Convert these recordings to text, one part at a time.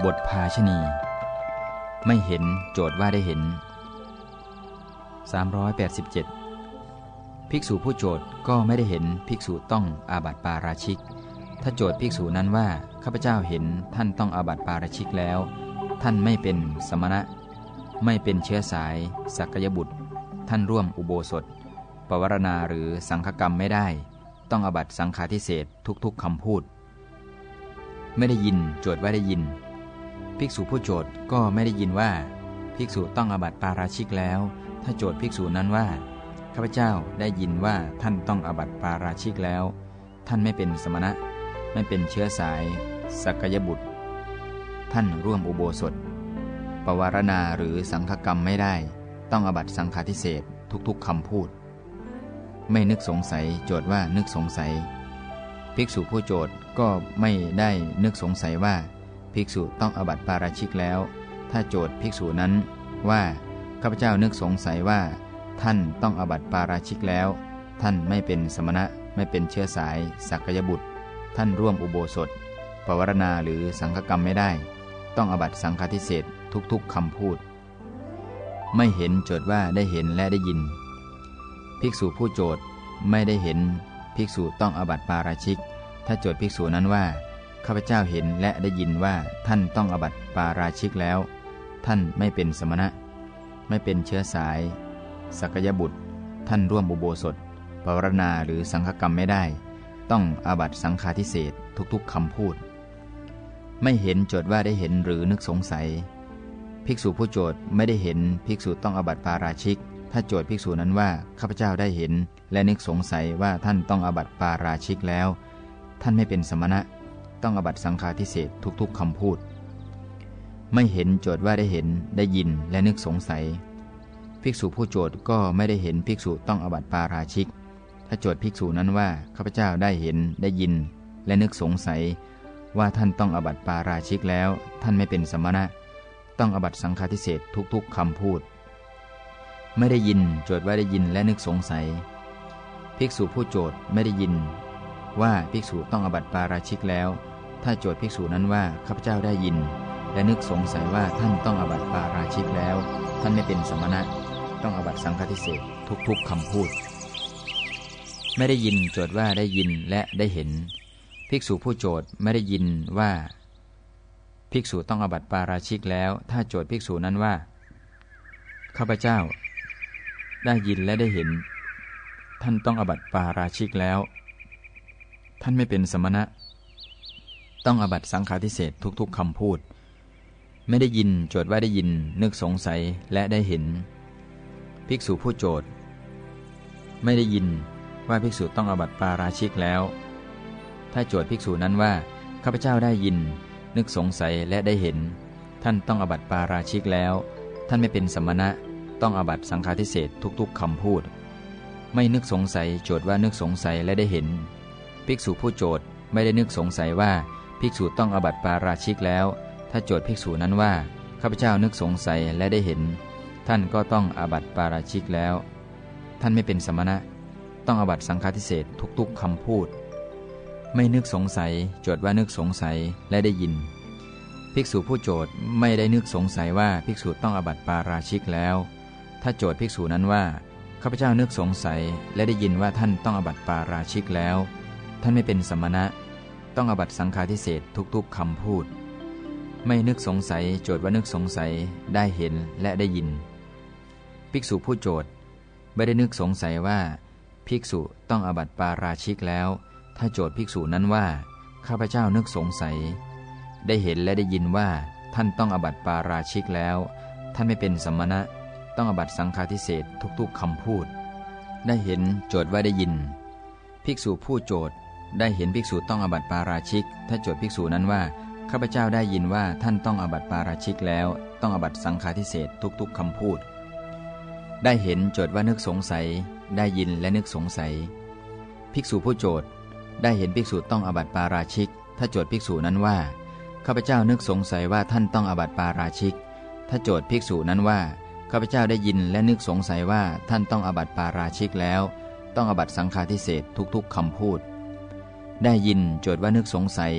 บทภาชณีไม่เห็นโจทย์ว่าได้เห็น 387 ภิกษุผู้โจทย์ก็ไม่ได้เห็นภิกษุต้องอาบัติปาราชิก ถ้าโจทย์ภิกษุนั้นว่าข้าพเจ้าเห็นท่านต้องอาบัติปาราชิกแล้ว ท่านไม่เป็นสมณะ ไม่เป็นเชื้อสาย สักยบุตร ท่านร่วมอุโบสถ ปวารณาหรือสังฆกรรมไม่ได้ ต้องอาบัติสังฆาทิเศษทุกๆคำพูด ไม่ได้ยินโจทย์ว่าได้ยิน ภิกษุผู้โจทย์ก็ไม่ได้ยินว่า ภิกษุต้องอบัติปาราชิกแล้ว ถ้าโจทย์ภิกษุนั้นว่าข้าพเจ้าได้ยินว่าท่านต้องอบัติปาราชิกแล้ว ท่านไม่เป็นสมณะ ไม่เป็นเชื้อสาย สักยบุตร ท่านร่วมอุโบสถ ปวารณาหรือสังฆกรรมไม่ได้ ต้องอบัติสังฆาทิเศษทุกๆคำพูด ไม่นึกสงสัยโจทย์ว่านึกสงสัย ภิกษุผู้โจทย์ก็ไม่ได้นึกสงสัยว่า ภิกษุต้องอบัติปาราชิกแล้ว ถ้าโจทย์ภิกษุนั้นว่าข้าพเจ้านึกสงสัยว่า ท่านต้องอบัติปาราชิกแล้ว ท่านไม่เป็นสมณะไม่เป็นเชื้อสายสักยบุตร ท่านร่วมอุโบสถปวารณาหรือสังฆกรรมไม่ได้ ต้องอบัติสังฆทิเศษทุกๆคำพูด ไม่เห็นโจทย์ว่าได้เห็นและได้ยิน ภิกษุผู้โจทย์ไม่ได้เห็นภิกษุต้องอบัติปาราชิก ถ้าโจทย์ภิกษุนั้นว่า ข้าพเจ้าเห็นและได้ยินว่าท่านต้องอบัติปาราชิกแล้ว ท่านไม่เป็นสมณะ ไม่เป็นเชื้อสาย สักยบุตร ท่านร่วมอุโบสถปวารณาหรือสังฆกรรมไม่ได้ ต้องอาบัติสังฆาทิเศษทุกๆคำพูด ไม่เห็นโจทย์ว่าได้เห็นหรือนึกสงสัย ภิกษุผู้โจทย์ไม่ได้เห็นภิกษุต้องอาบัติปาราชิก ถ้าโจทย์ภิกษุนั้นว่าข้าพเจ้าได้เห็น และนึกสงสัยว่าท่านต้องอาบัติปาราชิกแล้ว ท่านไม่เป็นสมณะ ต้องอบัตสังฆาทิเศษทุกๆคำพูด ไม่เห็นโจทย์ว่าได้เห็นได้ยินและนึกสงสัย ภิกษุผู้โจทย์ก็ไม่ได้เห็นภิกษุต้องอบัตปาราชิก ถ้าโจทย์ภิกษุนั้นว่าข้าพเจ้าได้เห็นได้ยิน และนึกสงสัย ว่าท่านต้องอบัตปาราชิกแล้ว ท่านไม่เป็นสมณะ ต้องอบัตสังฆาทิเศษทุกๆคำพูด ไม่ได้ยินโจทย์ว่าได้ยินและนึกสงสัย ภิกษุผู้โจทย์ไม่ได้ยินว่าภิกษุต้องอบัติปาราชิกแล้ว ถ้าโจทย์ภิกษุนั้นว่าข้าพเจ้าได้ยิน และนึกสงสัยว่าท่านต้องอบัติปาราชิกแล้ว ท่านไม่เป็นสมณะ ต้องอบัติสังฆทิเศษทุกๆคำพูด ไม่ได้ยินโจทย์ว่าได้ยินและได้เห็น ภิกษุผู้โจทย์ไม่ได้ยินว่า ภิกษุต้องอบัติปาราชิกแล้ว ถ้าโจทย์ภิกษุนั้นว่าข้าพเจ้า ได้ยินและได้เห็น ท่านต้องอบัติปาราชิกแล้ว ท่านไม่เป็นสมณะ ต้องอบัตสังฆาทิเศษทุกๆคำพูด ไม่ได้ยินโจทย์ว่าได้ยิน นึกสงสัยและได้เห็น ภิกษุผู้โจทย์ ไม่ได้ยินว่าภิกษุต้องอบัตปาราชิกแล้ว ถ้าโจทย์ภิกษุนั้นว่าข้าพเจ้าได้ยิน นึกสงสัยและได้เห็น ท่านต้องอบัตปาราชิกแล้ว ท่านไม่เป็นสมณะต้องอบัตสังฆาทิเศษทุกๆคำพูด ไม่นึกสงสัยโจทย์ว่านึกสงสัยและได้เห็น ภิกษุผู้โจทย์ไม่ได้นึกสงสัยว่า ภิกษุต้องอบัติปาราชิกแล้ว ถ้าโจทย์ภิกษุนั้นว่าข้าพเจ้านึกสงสัยและได้เห็น ท่านก็ต้องอบัติปาราชิกแล้ว ท่านไม่เป็นสมณะ ต้องอบัติสังฆาทิเศษทุกๆคำพูด ไม่นึกสงสัย โจทย์ว่านึกสงสัยและได้ยิน ภิกษุผู้โจทย์ไม่ได้นึกสงสัยว่าภิกษุต้องอบัติปาราชิกแล้ว ถ้าโจทย์ภิกษุนั้นว่าข้าพเจ้านึกสงสัยและได้ยินว่าท่านต้องอบัติปาราชิกแล้ว ท่านไม่เป็นสมณะ ต้องอบัตสังฆาทิเศษทุกๆคำพูด ไม่นึกสงสัยโจทย์ว่านึกสงสัยได้เห็นและได้ยิน ภิกษุผู้โจทย์ไม่ได้นึกสงสัยว่า ภิกษุต้องอบัตปาราชิกแล้ว ถ้าโจทย์ภิกษุนั้นว่า ข้าพเจ้านึกสงสัย ได้เห็นและได้ยินว่า ท่านต้องอบัตปาราชิกแล้ว ท่านไม่เป็นสมณะ ต้องอบัตสังฆาทิเศษทุกๆคำพูด ได้เห็นโจทย์ว่าได้ยิน ภิกษุผู้โจทย์ ได้เห็นภิกษุต้องอบัติปาราชิก ถ้าโจทย์ภิกษุนั้นว่าข้าพเจ้าได้ยินว่าท่านต้องอบัติปาราชิกแล้ว ต้องอบัติสังฆาทิเศษทุกๆคำพูด ได้เห็นโจทย์ว่านึกสงสัย ได้ยินและนึกสงสัย ภิกษุผู้โจทย์ได้เห็นภิกษุต้องอบัติปาราชิก ถ้าโจทย์ภิกษุนั้นว่าข้าพเจ้านึกสงสัยว่าท่านต้องอบัติปาราชิก ถ้าโจทย์ภิกษุนั้นว่าข้าพเจ้าได้ยินและนึกสงสัยว่าท่านต้องอบัติปาราชิกแล้ว ต้องอบัติสังฆาทิเศษทุกๆคำพูด ได้ยินโจทย์ว่านึกสงสัย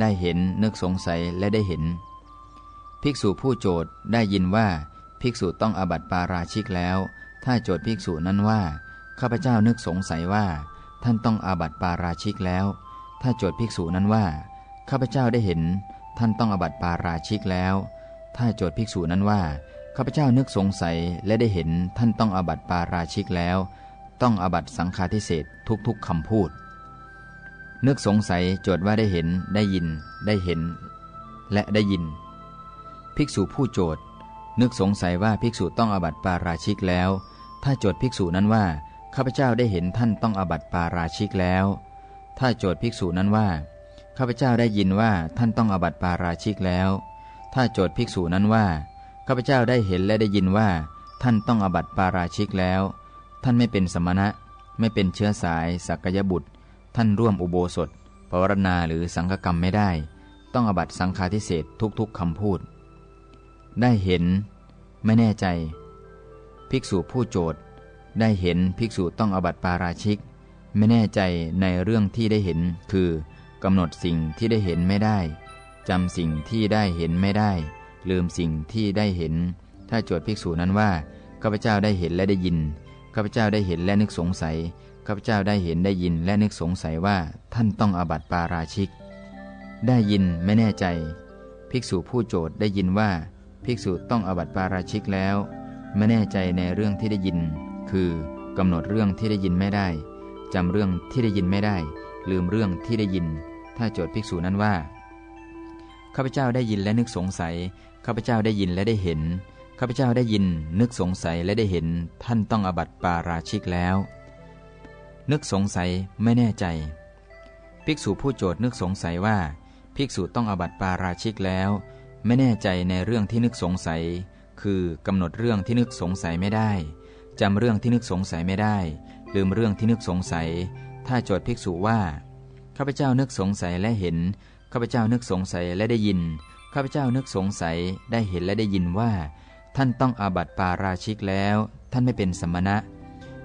ได้เห็นนึกสงสัยและได้เห็น ภิกษุผู้โจทย์ได้ยินว่าภิกษุต้องอบัติปาราชิกแล้ว ถ้าโจทย์ภิกษุนั้นว่าข้าพเจ้านึกสงสัยว่า ท่านต้องอาบัติปาราชิกแล้ว ถ้าโจทย์ภิกษุนั้นว่าข้าพเจ้าได้เห็น ท่านต้องอบัติปาราชิกแล้ว ถ้าโจทย์ภิกษุนั้นว่าข้าพเจ้านึกสงสัยและได้เห็นท่านต้องอบัติปาราชิกแล้ว ต้องอบัติสังฆาทิเศษทุกๆคำพูด นึกสงสัยโจทย์ว่าได้เห็นได้ยิน ได้เห็น และได้ยิน ภิกษุผู้โจทย์ นึกสงสัยว่าภิกษุต้องอบัติปาราชิกแล้ว ถ้าโจทย์ภิกษุนั้นว่าข้าพเจ้าได้เห็นท่านต้องอบัติปาราชิกแล้ว ถ้าโจทย์ภิกษุนั้นว่าข้าพเจ้าได้ยินว่าท่านต้องอบัติปาราชิกแล้ว ถ้าโจทย์ภิกษุนั้นว่าข้าพเจ้าได้เห็นและได้ยินว่า ท่านต้องอบัติปาราชิกแล้ว ท่านไม่เป็นสมณะ ไม่เป็นเชื้อสายสักยบุตร ท่านร่วมอุโบสถปวารณาหรือสังฆกรรมไม่ได้ ต้องอบัตสังฆาทิเศษทุกๆคำพูด ได้เห็น ไม่แน่ใจ ภิกษุผู้โจทย์ ได้เห็นภิกษุต้องอบัตปาราชิก ไม่แน่ใจในเรื่องที่ได้เห็น คือกำหนดสิ่งที่ได้เห็นไม่ได้จำสิ่งที่ได้เห็นไม่ได้ ลืมสิ่งที่ได้เห็น ถ้าโจทย์ภิกษุนั้นว่าข้าพเจ้าได้เห็นและได้ยิน ข้าพเจ้าได้เห็นและนึกสงสัย ข้าพเจ้าได้เห็นได้ยินและนึกสงสัยว่าท่านต้องอบัติปาราชิก ได้ยินไม่แน่ใจ ภิกษุผู้โจทย์ได้ยินว่า ภิกษุต้องอบัติปาราชิกแล้ว ไม่แน่ใจในเรื่องที่ได้ยิน คือกำหนดเรื่องที่ได้ยินไม่ได้จำเรื่องที่ได้ยินไม่ได้ ลืมเรื่องที่ได้ยิน ถ้าโจทย์ภิกษุนั้นว่าข้าพเจ้าได้ยินและนึกสงสัยข้าพเจ้าได้ยินและได้เห็น ข้าพเจ้าได้ยินนึกสงสัยและได้เห็นท่านต้องอบัติปาราชิกแล้ว นึกสงสัยไม่แน่ใจ ภิกษุผู้โจทย์นึกสงสัยว่า ภิกษุต้องอบัติปาราชิกแล้ว ไม่แน่ใจในเรื่องที่นึกสงสัย คือกำหนดเรื่องที่นึกสงสัยไม่ได้จำเรื่องที่นึกสงสัยไม่ได้ ลืมเรื่องที่นึกสงสัย ถ้าโจทย์ภิกษุว่าข้าพเจ้านึกสงสัยและเห็นข้าพเจ้านึกสงสัยและได้ยินข้าพเจ้านึกสงสัยได้เห็นและได้ยินว่า ท่านต้องอาบัติปาราชิกแล้ว ท่านไม่เป็นสมณะ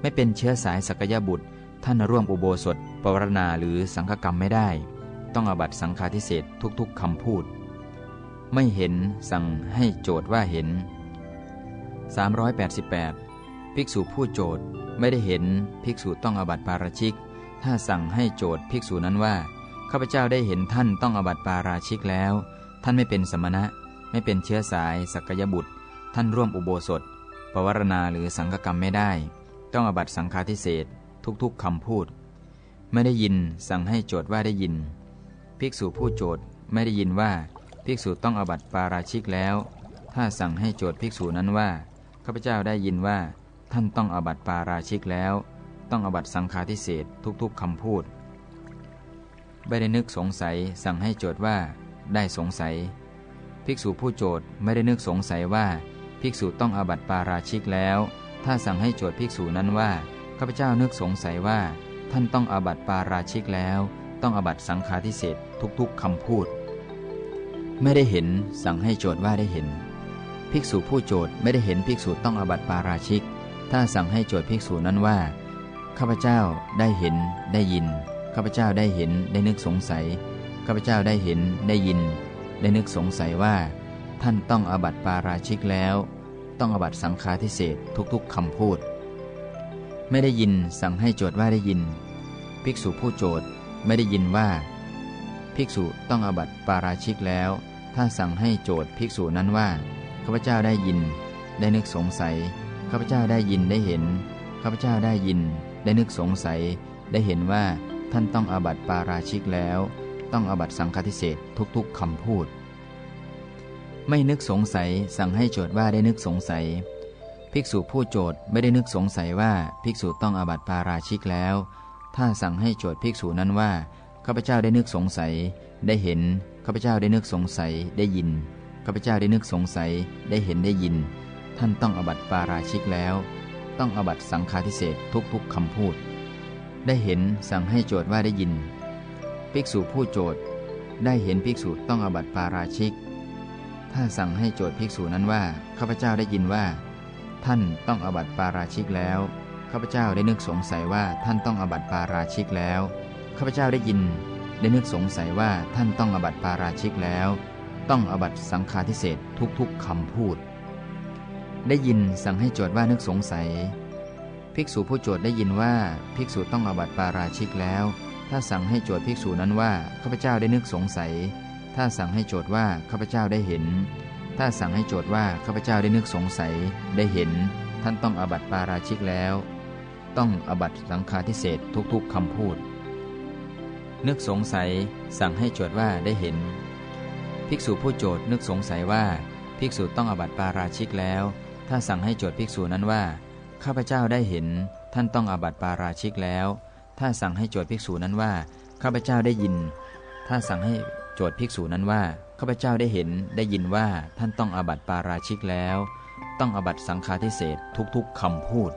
ไม่เป็นเชื้อสายสักยบุตร ท่านร่วมอุโบสถปวารณาหรือสังฆกรรมไม่ได้ ต้องอาบัติสังฆาทิเศษทุกๆคำพูด ไม่เห็นสั่งให้โจทย์ว่าเห็น 388 ภิกษุผู้โจทย์ไม่ได้เห็นภิกษุต้องอาบัติปาราชิก ถ้าสั่งให้โจทย์ภิกษุนั้นว่าข้าพเจ้าได้เห็นท่านต้องอาบัติปาราชิกแล้ว ท่านไม่เป็นสมณะ ไม่เป็นเชื้อสายสักยบุตร ท่านร่วมอุโบสถ ปวารณาหรือสังฆกรรมไม่ได้ ต้องอบัตสังฆาทิเศษทุกๆคำพูด ไม่ได้ยินสั่งให้โจทย์ว่าได้ยิน ภิกษุผู้โจทย์ไม่ได้ยินว่าภิกษุต้องอบัตปาราชิกแล้ว ถ้าสั่งให้โจทย์ภิกษุนั้นว่าข้าพเจ้าได้ยินว่า ท่านต้องอบัตปาราชิกแล้ว ต้องอบัตสังฆาทิเศษทุกๆคำพูดไม่ได้นึกสงสัยสั่งให้โจทย์ว่า ได้สงสัย ภิกษุผู้โจทย์ไม่ได้นึกสงสัยว่า ภิกษุต้องอาบัติปาราชิกแล้ว ถ้าสั่งให้โจทย์ภิกษุนั้นว่าข้าพเจ้านึกสงสัยว่า ท่านต้องอาบัติปาราชิกแล้ว ต้องอาบัติสังฆาทิเศษทุกๆคำพูด ไม่ได้เห็นสั่งให้โจทย์ว่าได้เห็น ภิกษุผู้โจทย์ไม่ได้เห็นภิกษุต้องอาบัติปาราชิก ถ้าสั่งให้โจทย์ภิกษุนั้นว่าข้าพเจ้าได้เห็นได้ยินข้าพเจ้าได้เห็นได้นึกสงสัยข้าพเจ้าได้เห็นได้ยิน ได้นึกสงสัยว่า ท่านต้องอบัติปาราชิกแล้ว ต้องอบัติสังฆาทิเศษทุกๆคำพูด ไม่ได้ยินสั่งให้โจทย์ว่าได้ยิน ภิกษุผู้โจทย์ไม่ได้ยินว่า ภิกษุต้องอบัติปาราชิกแล้วถ้าสั่งให้โจทย์ภิกษุนั้นว่าข้าพเจ้าได้ยิน ได้นึกสงสัยข้าพเจ้าได้ยินได้เห็นข้าพเจ้าได้ยิน ได้นึกสงสัย ได้เห็นว่าท่านต้องอบัติปาราชิกแล้ว ต้องอบัตสังฆทิเศษทุกๆคำพูด ไม่นึกสงสัยสั่งให้โจทย์ว่าได้นึกสงสัย ภิกษุผู้โจทย์ไม่ได้นึกสงสัยว่าภิกษุต้องอบัตปาราชิกแล้ว ถ้าสั่งให้โจทย์ภิกษุนั้นว่าข้าพเจ้าได้นึกสงสัย ได้เห็นข้าพเจ้าได้นึกสงสัยได้ยินข้าพเจ้าได้นึกสงสัยได้เห็นได้ยิน ท่านต้องอบัตปาราชิกแล้ว ต้องอบัตสังฆาทิเศษทุกๆคำพูด ได้เห็นสั่งให้โจทย์ว่าได้ยิน ภิกษุผู้โจทย์ได้เห็นภิกษุต้องอบัติปาราชิก ถ้าสั่งให้โจทย์ภิกษุนั้นว่าข้าพเจ้าได้ยินว่า ท่านต้องอบัติปาราชิกแล้วข้าพเจ้าได้นึกสงสัยว่าท่านต้องอบัติปาราชิกแล้วข้าพเจ้าได้ยิน ได้นึกสงสัยว่าท่านต้องอบัติปาราชิกแล้ว ต้องอบัติสังฆาทิเศษทุกๆคำพูด ได้ยินสั่งให้โจทย์ว่านึกสงสัย ภิกษุผู้โจทย์ได้ยินว่าภิกษุต้องอบัติปาราชิกแล้ว ถ้าสั่งให้โจทย์ภิกษุนั้นว่าข้าพเจ้าได้นึกสงสัย ถ้าสั่งให้โจทย์ว่าข้าพเจ้าได้เห็น ถ้าสั่งให้โจทย์ว่าข้าพเจ้าได้นึกสงสัยได้เห็น ท่านต้องอบัตปาราชิกแล้ว ต้องอบัตสังฆาทิเศษทุกๆคำพูด นึกสงสัย สั่งให้โจทย์ว่าได้เห็น ภิกษุผู้โจทย์นึกสงสัยว่าภิกษุต้องอบัติปาราชิกแล้ว ถ้าสั่งให้โจทย์ภิกษุนั้นว่าข้าพเจ้าได้เห็น ท่านต้องอบัติปาราชิกแล้ว ถ้าสั่งให้โจทย์ภิกษุนั้นว่าข้าพเจ้าได้ยิน ถ้าสั่งให้ โจทย์ภิกษุนั้นว่าข้าพเจ้าได้เห็นได้ยินว่าท่านต้องอบัติปาราชิกแล้ว ต้องอบัติสังฆาทิเศษทุกๆคำพูด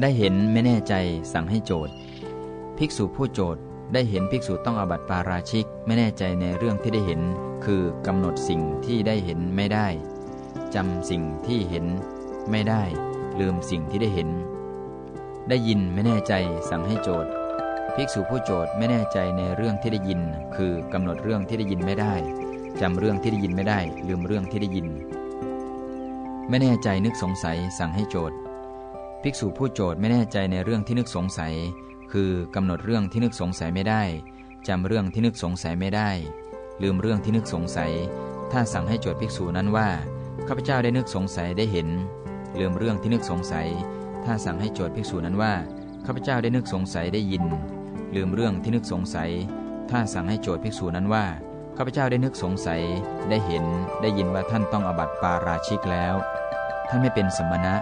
ได้เห็นไม่แน่ใจสั่งให้โจทย์ภิกษุผู้โจทย์ได้เห็นภิกษุต้องอาบัติปาราชิกไม่แน่ใจในเรื่องที่ได้เห็น คือกำหนดสิ่งที่ได้เห็นไม่ได้จำสิ่งที่เห็นไม่ได้ ลืมสิ่งที่ได้เห็น ได้ยินไม่แน่ใจสั่งให้โจทย์ ภิกษุผู้โจทย์ไม่แน่ใจในเรื่องที่ได้ยิน คือกำหนดเรื่องที่ได้ยินไม่ได้จำเรื่องที่ได้ยินไม่ได้ ลืมเรื่องที่ได้ยิน ไม่แน่ใจนึกสงสัยสั่งให้โจทย์ภิกษุผู้โจทย์ไม่แน่ใจในเรื่องที่นึกสงสัย คือกำหนดเรื่องที่นึกสงสัยไม่ได้จำเรื่องที่นึกสงสัยไม่ได้ ลืมเรื่องที่นึกสงสัย ถ้าสั่งให้โจทย์ภิกษุนั้นว่าข้าพเจ้าได้นึกสงสัยได้เห็น ลืมเรื่องที่นึกสงสัย ถ้าสั่งให้โจทย์ภิกษุนั้นว่าข้าพเจ้าได้นึกสงสัยได้ยิน ลืมเรื่องที่นึกสงสัย ท่านสั่งให้โจทย์ภิกษุนั้นว่าข้าพเจ้าได้นึกสงสัยได้เห็นได้ยินว่าท่านต้องอบัติปาราชิกแล้ว ท่านไม่เป็นสมณะ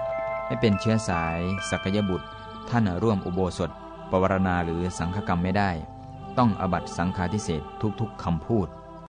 ไม่เป็นเชื้อสายสักยบุตร ท่านร่วมอุโบสถ ปวารณาหรือสังฆกรรมไม่ได้ ต้องอบัตสังฆาทิเศษทุกๆคำพูด